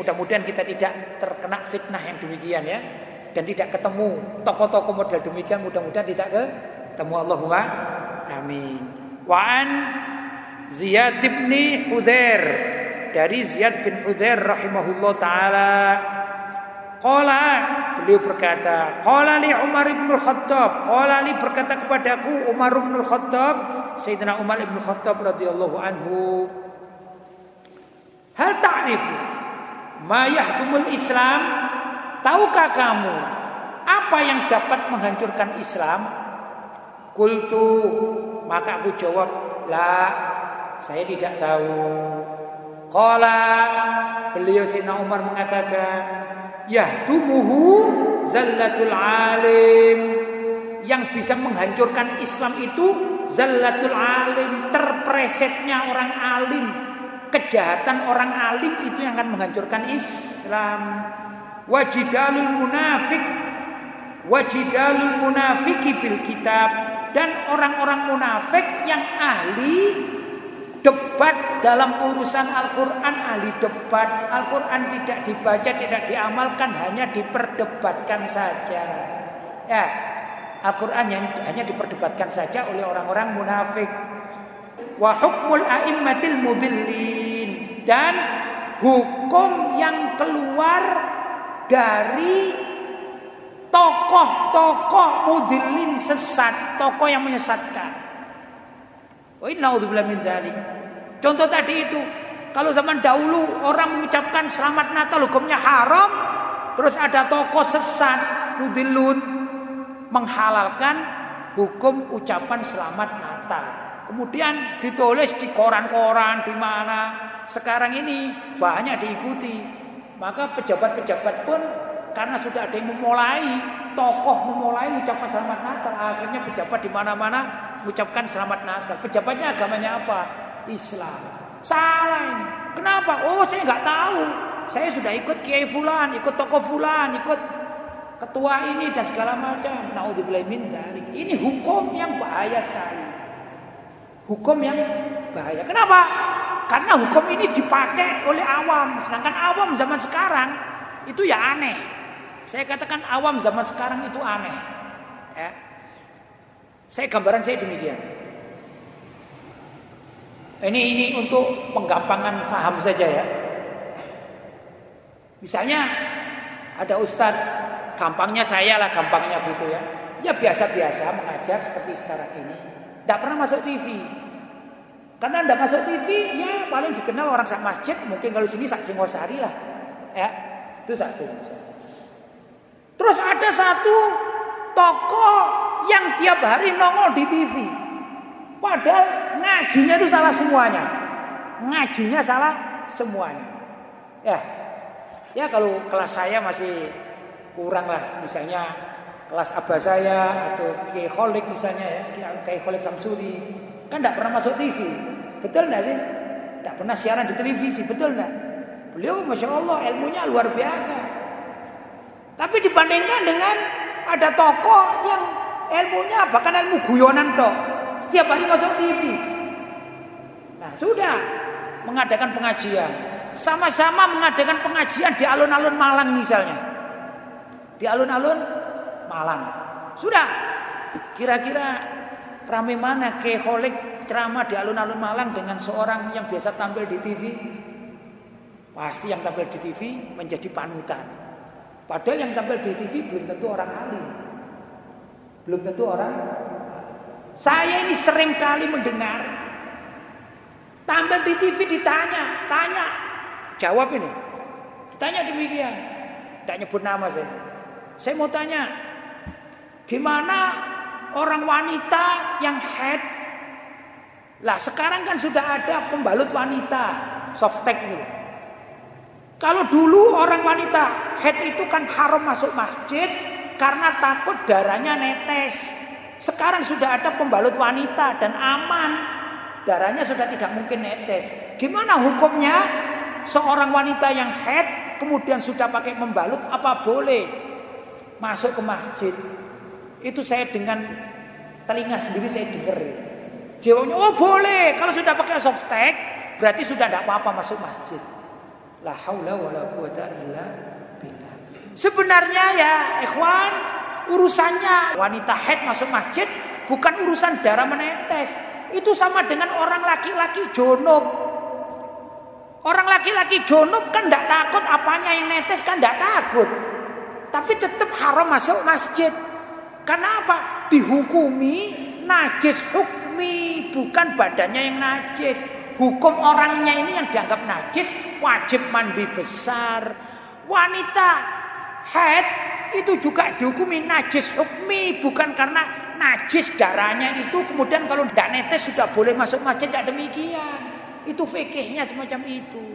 mudah-mudahan kita tidak terkena fitnah yang demikian ya dan tidak ketemu tokoh-tokoh model demikian mudah-mudahan tidak ketemu Allahumma amin. Wa an Ziyad bin Hudair dari Ziyad bin Hudair rahimahullah taala Qala beliau berkata, qala li Umar bin Khattab, qala li berkata kepadaku Umar bin Khattab, Sayyidina Umar bin Khattab radhiyallahu anhu. Hal ta'rifu ma yahdumul Islam? Tahukah kamu apa yang dapat menghancurkan Islam? Kultu maka aku jawab, "La, saya tidak tahu." Qala beliau Sayyidina Umar mengatakan, yahdumuhu zallatul alim yang bisa menghancurkan Islam itu zallatul alim terpresetnya orang alim kejahatan orang alim itu yang akan menghancurkan Islam wajidalul munafik wajidalul munafiki bil kitab. Dan orang-orang munafik yang ahli Debat dalam urusan Al-Quran ahli debat. Al-Quran tidak dibaca, tidak diamalkan Hanya diperdebatkan saja. Ya Al-Quran hanya diperdebatkan saja oleh orang-orang munafik. Wa hukmul a'immatil mudillin. Dan hukum yang keluar dari tokoh-tokoh mudillin sesat Tokoh yang menyesatkan Oh naudzubillah min dzalik. Contoh tadi itu, kalau zaman dahulu orang mengucapkan selamat Natal hukumnya haram, terus ada tokoh sesat, mudilun menghalalkan hukum ucapan selamat Natal. Kemudian ditulis di koran-koran di mana. Sekarang ini banyak diikuti. Maka pejabat-pejabat pun karena sudah ada yang memulai, tokoh memulai mengucapkan selamat Natal, akhirnya pejabat di mana-mana mengucapkan selamat Natal. Pejabatnya agamanya apa? Islam. Salah ini. Kenapa? Oh, saya nggak tahu. Saya sudah ikut Kiai Fulan, ikut tokoh Fulan, ikut ketua ini dan segala macam. Naudzubillah min Ini hukum yang bahaya sekali. Hukum yang bahaya. Kenapa? Karena hukum ini dipakai oleh awam. Sedangkan awam zaman sekarang itu ya aneh. Saya katakan awam zaman sekarang itu aneh. Ya. Saya gambaran saya demikian. Ini ini untuk penggampangan paham saja ya. Misalnya ada ustadz, gampangnya saya lah gampangnya gitu ya. Ya biasa-biasa mengajar seperti sekarang ini. Tidak pernah masuk TV. Karena tidak masuk TV, ya paling dikenal orang sak masjid. Mungkin kalau sini sak Singosari lah. Ya, itu satu. Terus ada satu tokoh yang tiap hari nongol di TV. Padahal ngajinya itu salah semuanya. Ngajinya salah semuanya. Ya. Ya kalau kelas saya masih kurang lah misalnya kelas abah saya atau Kiai Kholik misalnya ya, Kiai Kholik Samsuri kan tidak pernah masuk TV. Betul nggak sih? Tidak pernah siaran di televisi, betul nggak? Beliau masya Allah ilmunya luar biasa. Tapi dibandingkan dengan ada tokoh yang ilmunya bahkan ilmu guyonan toh. Setiap hari masuk TV. Nah, sudah mengadakan pengajian. Sama-sama mengadakan pengajian di alun-alun Malang misalnya. Di alun-alun Malang. Sudah. Kira-kira ramai mana keholik ceramah di alun-alun Malang dengan seorang yang biasa tampil di TV? Pasti yang tampil di TV menjadi panutan. Padahal yang tampil di TV belum tentu orang alim. Belum tentu orang. Saya ini sering kali mendengar. Tampil di TV ditanya, tanya. Jawab ini. Ditanya demikian. Tidak nyebut nama saya. Saya mau tanya. Gimana orang wanita yang head? Lah sekarang kan sudah ada pembalut wanita. Softtek itu. Kalau dulu orang wanita head itu kan haram masuk masjid, karena takut darahnya netes. Sekarang sudah ada pembalut wanita dan aman. Darahnya sudah tidak mungkin netes. Gimana hukumnya? Seorang wanita yang head kemudian sudah pakai membalut apa boleh masuk ke masjid? Itu saya dengan telinga sendiri saya dengar. Jawabnya, oh boleh. Kalau sudah pakai soft tag, berarti sudah tidak apa-apa masuk masjid. La haula wala quwata illa Sebenarnya ya, ikhwan, urusannya wanita head masuk masjid bukan urusan darah menetes. Itu sama dengan orang laki-laki jonok. Orang laki-laki jonok kan tidak takut apanya yang netes kan tidak takut. tapi tetap haram masuk masjid. Karena apa? Dihukumi najis hukmi, bukan badannya yang najis. Hukum orangnya ini yang dianggap najis wajib mandi besar. Wanita head itu juga dihukumi najis hukmi, bukan karena najis darahnya itu kemudian kalau tidak netes sudah boleh masuk masjid tidak demikian. Itu fikihnya semacam itu.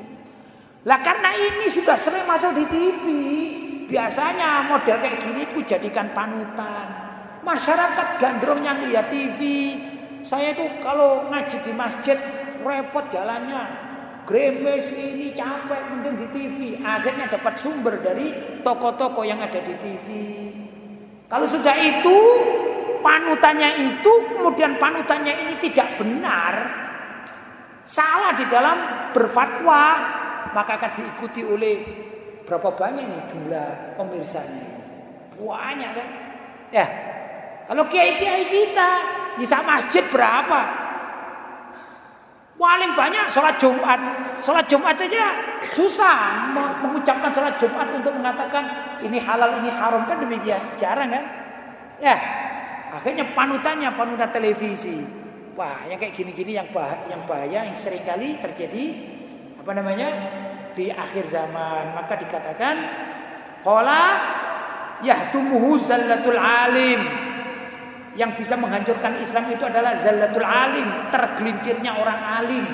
Lah karena ini sudah sering masuk di TV, biasanya model kayak gini itu jadikan panutan. Masyarakat gandrung yang lihat TV. Saya itu kalau ngaji di masjid repot jalannya. Gremes ini capek mending di TV. Akhirnya dapat sumber dari toko-toko yang ada di TV. Kalau sudah itu panutannya itu kemudian panutannya ini tidak benar, salah di dalam berfatwa, maka akan diikuti oleh berapa banyak nih jumlah pemirsanya? Banyak kan? Ya. Kalau kiai-kiai kita bisa masjid berapa? Paling banyak sholat Jumat. Sholat Jumat saja susah mengucapkan sholat Jumat untuk mengatakan ini halal, ini haram kan demikian. Jarang kan? Ya. Akhirnya panutannya panutan televisi. Wah, yang kayak gini-gini yang bahaya, yang bahaya yang sering kali terjadi apa namanya? Di akhir zaman. Maka dikatakan qala yahtumuhu zallatul alim. Yang bisa menghancurkan Islam itu adalah zallatul alim, tergelincirnya orang alim.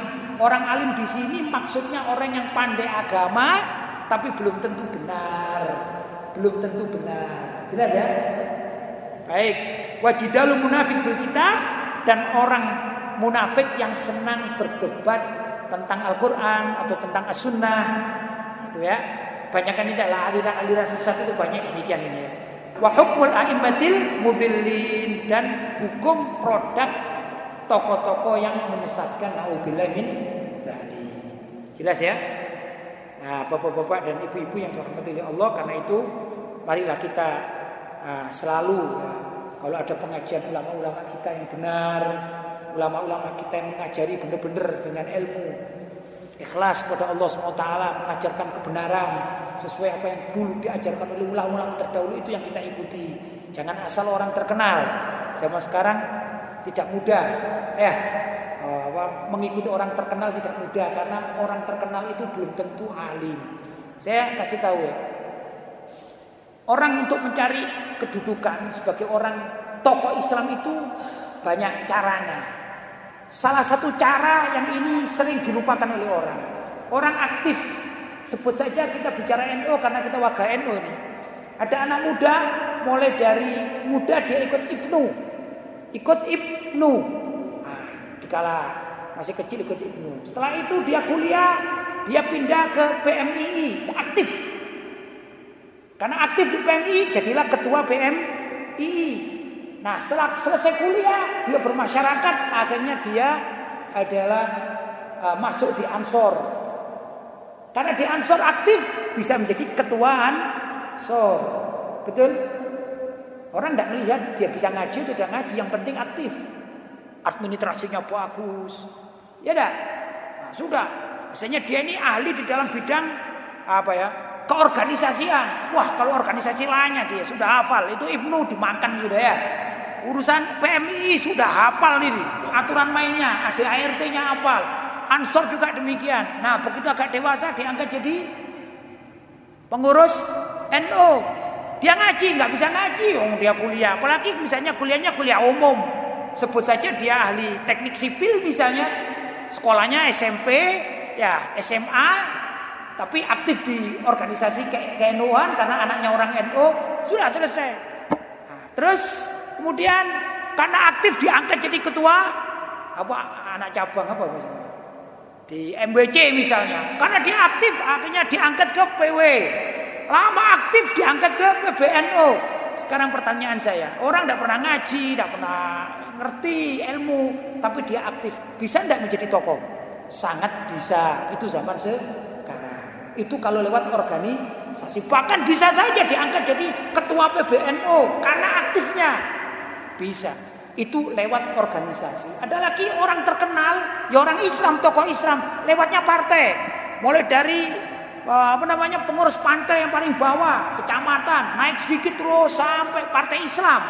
Orang alim di sini maksudnya orang yang pandai agama tapi belum tentu benar. Belum tentu benar. Jelas ya? Baik, wajidalu munafik bil kitab dan orang munafik yang senang berdebat tentang Al-Quran atau tentang As-Sunnah. Itu ya. Kan ini adalah aliran-aliran sesat itu banyak demikian ini ya. Wa hukmul a'immatil mudillin. Dan hukum produk toko-toko yang menyesatkan naudzubillah min jelas ya? Nah bapak-bapak dan ibu-ibu yang dirahmati oleh Allah karena itu marilah kita uh, selalu ya, kalau ada pengajian ulama-ulama kita yang benar ulama-ulama kita yang mengajari benar-benar dengan ilmu ikhlas kepada Allah SWT mengajarkan kebenaran sesuai apa yang dulu diajarkan oleh ulama-ulama terdahulu itu yang kita ikuti. Jangan asal orang terkenal. Zaman sekarang tidak mudah. Eh mengikuti orang terkenal tidak mudah karena orang terkenal itu belum tentu alim. Saya kasih tahu ya orang untuk mencari kedudukan sebagai orang tokoh Islam itu banyak caranya Salah satu cara yang ini sering dilupakan oleh orang. Orang aktif. Sebut saja kita bicara NU karena kita warga NU ini. Ada anak muda mulai dari muda dia ikut Ibnu. Ikut Ibnu. Nah, dikala masih kecil ikut Ibnu. Setelah itu dia kuliah, dia pindah ke PMII, aktif. Karena aktif di PMI, jadilah ketua PMII. Nah setelah selesai kuliah dia bermasyarakat akhirnya dia adalah uh, masuk di Ansor. Karena di Ansor aktif bisa menjadi ketuaan Ansor. Betul? Orang tidak melihat dia bisa ngaji tidak ngaji, yang penting aktif. Administrasinya bagus. Ya dah. Nah, sudah. Misalnya dia ini ahli di dalam bidang apa ya? keorganisasian. Wah, kalau organisasi lainnya dia sudah hafal. Itu Ibnu dimakan sudah ya. Urusan PMI sudah hafal ini. Aturan mainnya, ada ART-nya hafal. Ansor juga demikian. Nah, begitu agak dewasa diangkat jadi pengurus NU. Dia ngaji, nggak bisa ngaji, oh dia kuliah. Apalagi misalnya kuliahnya kuliah umum. Sebut saja dia ahli teknik sipil misalnya. Sekolahnya SMP, ya SMA, tapi aktif di organisasi ke KNU-an karena anaknya orang NU, sudah selesai. Nah, terus Kemudian karena aktif diangkat jadi ketua apa anak cabang apa misalnya di MBC misalnya. Karena dia aktif akhirnya diangkat ke PW. Lama aktif diangkat ke PBNU. Sekarang pertanyaan saya, orang tidak pernah ngaji, tidak pernah ngerti ilmu, tapi dia aktif, bisa tidak menjadi tokoh? Sangat bisa. Itu zaman sekarang. Itu kalau lewat organisasi. Bahkan bisa saja diangkat jadi ketua PBNU karena aktifnya. Bisa. Itu lewat organisasi. Ada lagi orang terkenal, ya orang Islam, tokoh Islam, lewatnya partai. Mulai dari apa namanya pengurus pantai yang paling bawah, kecamatan, naik sedikit terus sampai partai Islam.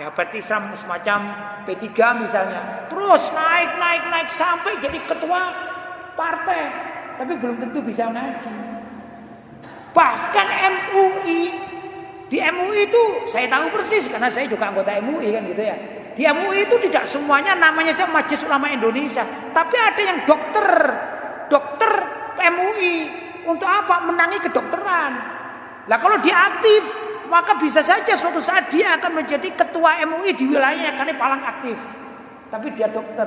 Ya partai Islam semacam P3 misalnya. Terus naik naik naik sampai jadi ketua partai, tapi belum tentu bisa ngaji. Bahkan MUI di MUI itu saya tahu persis karena saya juga anggota MUI kan gitu ya. Di MUI itu tidak semuanya namanya saya Majelis Ulama Indonesia, tapi ada yang dokter, dokter MUI untuk apa? Menangi kedokteran. Lah kalau dia aktif, maka bisa saja suatu saat dia akan menjadi ketua MUI di wilayahnya karena paling aktif. Tapi dia dokter.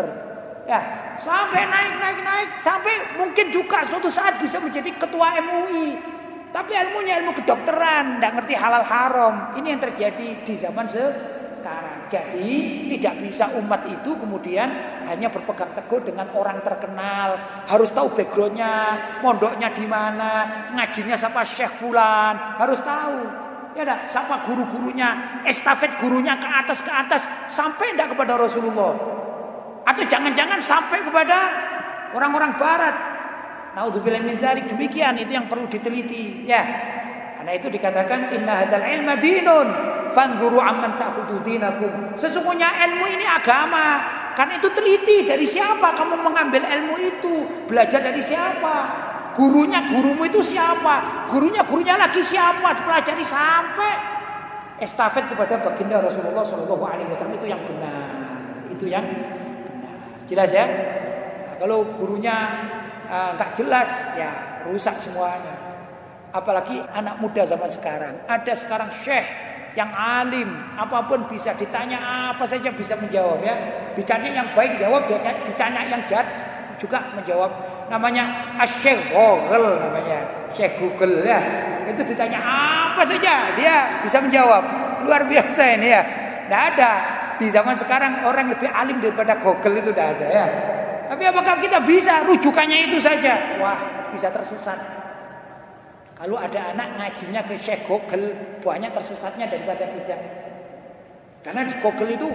Ya, sampai naik naik naik sampai mungkin juga suatu saat bisa menjadi ketua MUI. Tapi ilmunya ilmu kedokteran, tidak ngerti halal haram. Ini yang terjadi di zaman sekarang. Jadi tidak bisa umat itu kemudian hanya berpegang teguh dengan orang terkenal, harus tahu backgroundnya, mondoknya di mana, ngajinya siapa Syekh Fulan, harus tahu. Ya dah, siapa guru-gurunya, estafet gurunya ke atas ke atas sampai tidak kepada Rasulullah. Atau jangan-jangan sampai kepada orang-orang barat. Naudzubillah min dzalik demikian itu yang perlu diteliti ya. Karena itu dikatakan inna hadzal ilma dinun Fangguru amman ta'khudhu dinakum. Sesungguhnya ilmu ini agama. Karena itu teliti dari siapa kamu mengambil ilmu itu, belajar dari siapa? Gurunya gurumu itu siapa? Gurunya gurunya lagi siapa? Dipelajari sampai estafet kepada baginda Rasulullah Shallallahu Alaihi Wasallam itu yang benar. Itu yang benar. Jelas ya? Nah, kalau gurunya uh, jelas, ya rusak semuanya. Apalagi anak muda zaman sekarang. Ada sekarang syekh yang alim, apa pun bisa ditanya apa saja bisa menjawab ya. Ditanya yang baik jawab, ditanya yang jahat juga menjawab. Namanya Asyik Google namanya, Syekh Google ya. Itu ditanya apa saja dia bisa menjawab. Luar biasa ini ya. Tidak ada di zaman sekarang orang lebih alim daripada Google itu tidak ada ya. Tapi apakah kita bisa rujukannya itu saja? Wah, bisa tersesat. Kalau ada anak ngajinya ke Syekh Google, banyak tersesatnya daripada tidak. Karena di Google itu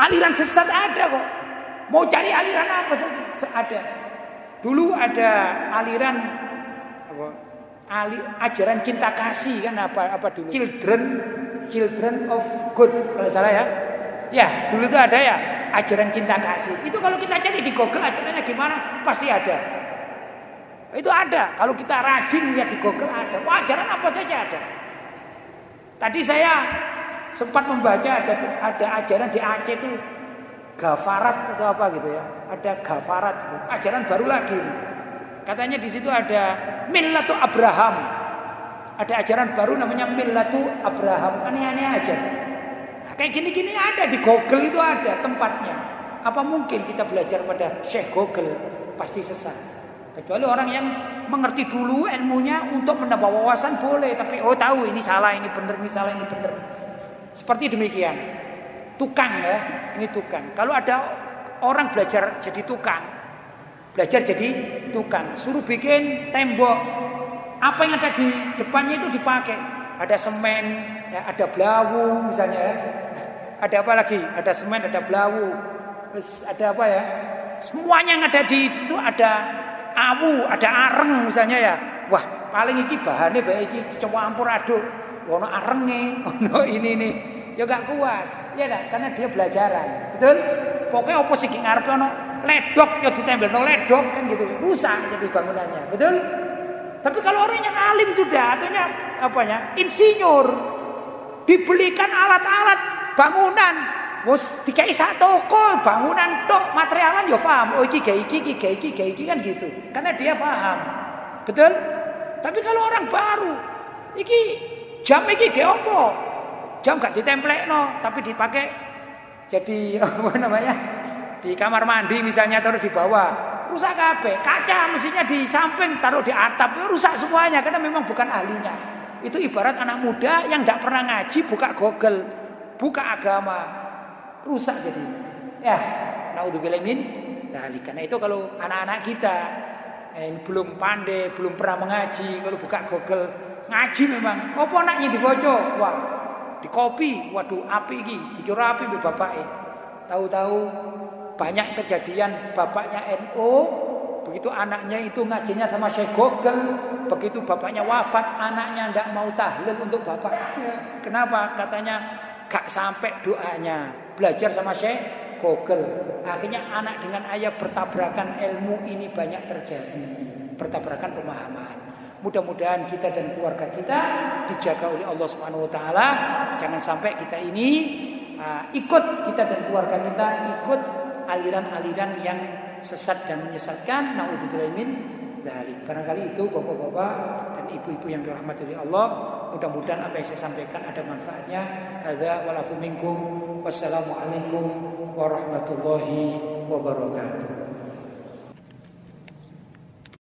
aliran sesat ada kok. Mau cari aliran apa saja ada. Dulu ada aliran apa? Ali, ajaran cinta kasih kan apa apa dulu? Children Children of Good kalau salah ya. Ya, dulu itu ada ya ajaran cinta kasih. Itu kalau kita cari di Google ajarannya gimana? Pasti ada. Itu ada. Kalau kita rajin lihat di Google ada. Wajaran apa saja ada. Tadi saya sempat membaca ada ada ajaran di Aceh itu gafarat atau apa gitu ya. Ada gafarat itu. Ajaran baru lagi. Katanya di situ ada millatu Abraham. Ada ajaran baru namanya millatu Abraham. Aneh-aneh aja. Kayak gini-gini ada di Google itu ada tempatnya. Apa mungkin kita belajar pada Syekh Google pasti sesat? Kecuali orang yang mengerti dulu ilmunya untuk menambah wawasan boleh, tapi oh tahu ini salah, ini benar, ini salah, ini benar. Seperti demikian. Tukang ya, ini tukang. Kalau ada orang belajar jadi tukang, belajar jadi tukang, suruh bikin tembok. Apa yang ada di depannya itu dipakai. Ada semen, ya, ada belawu misalnya ya. Ada apa lagi? Ada semen, ada belawu. Ada apa ya? Semuanya yang ada di situ ada awu, ada areng misalnya ya. Wah, paling iki bahannya baik iki dicampur aduk. Ono arenge, ono ini nih. Ya gak kuat. Ya dah, karena dia belajaran. Betul? Pokoknya opo sih ngarep ono ledok ya ditempel no ledok kan gitu. Rusak jadi bangunannya. Betul? Tapi kalau orang yang alim sudah, artinya apanya? Insinyur. Dibelikan alat-alat bangunan Wes dikai sak toko bangunan tok materialan ya paham. Oh iki gawe iki iki gawe iki gawe iki kan gitu. Karena dia paham. Betul? Tapi kalau orang baru iki jam iki gawe apa? Jam gak ditemplekno tapi dipakai jadi apa namanya? Di kamar mandi misalnya taruh di bawah. Rusak kabeh. Kaca mestinya di samping taruh di atap. Ya rusak semuanya karena memang bukan ahlinya. Itu ibarat anak muda yang tidak pernah ngaji buka Google, buka agama, rusak jadi. Ya, naudzubillah min Karena itu kalau anak-anak kita yang belum pandai, belum pernah mengaji, kalau buka Google ngaji memang. Apa anaknya dibaca? Wah, di kopi. Waduh, api iki, dikira api mbek bapake. Tahu-tahu banyak kejadian bapaknya NO, begitu anaknya itu ngajinya sama Syekh Google, begitu bapaknya wafat, anaknya tidak mau tahlil untuk bapaknya. Kenapa? Katanya gak sampai doanya. Belajar sama Syekh Google. Akhirnya anak dengan ayah bertabrakan ilmu ini banyak terjadi. Bertabrakan pemahaman. Mudah-mudahan kita dan keluarga kita dijaga oleh Allah Subhanahu wa taala. Jangan sampai kita ini uh, ikut kita dan keluarga kita ikut aliran-aliran yang sesat dan menyesatkan. Nauzubillah min dari barangkali itu bapak-bapak ibu-ibu yang dirahmati oleh Allah mudah-mudahan apa yang saya sampaikan ada manfaatnya. Ada walafu minkum. Wassalamualaikum warahmatullahi wabarakatuh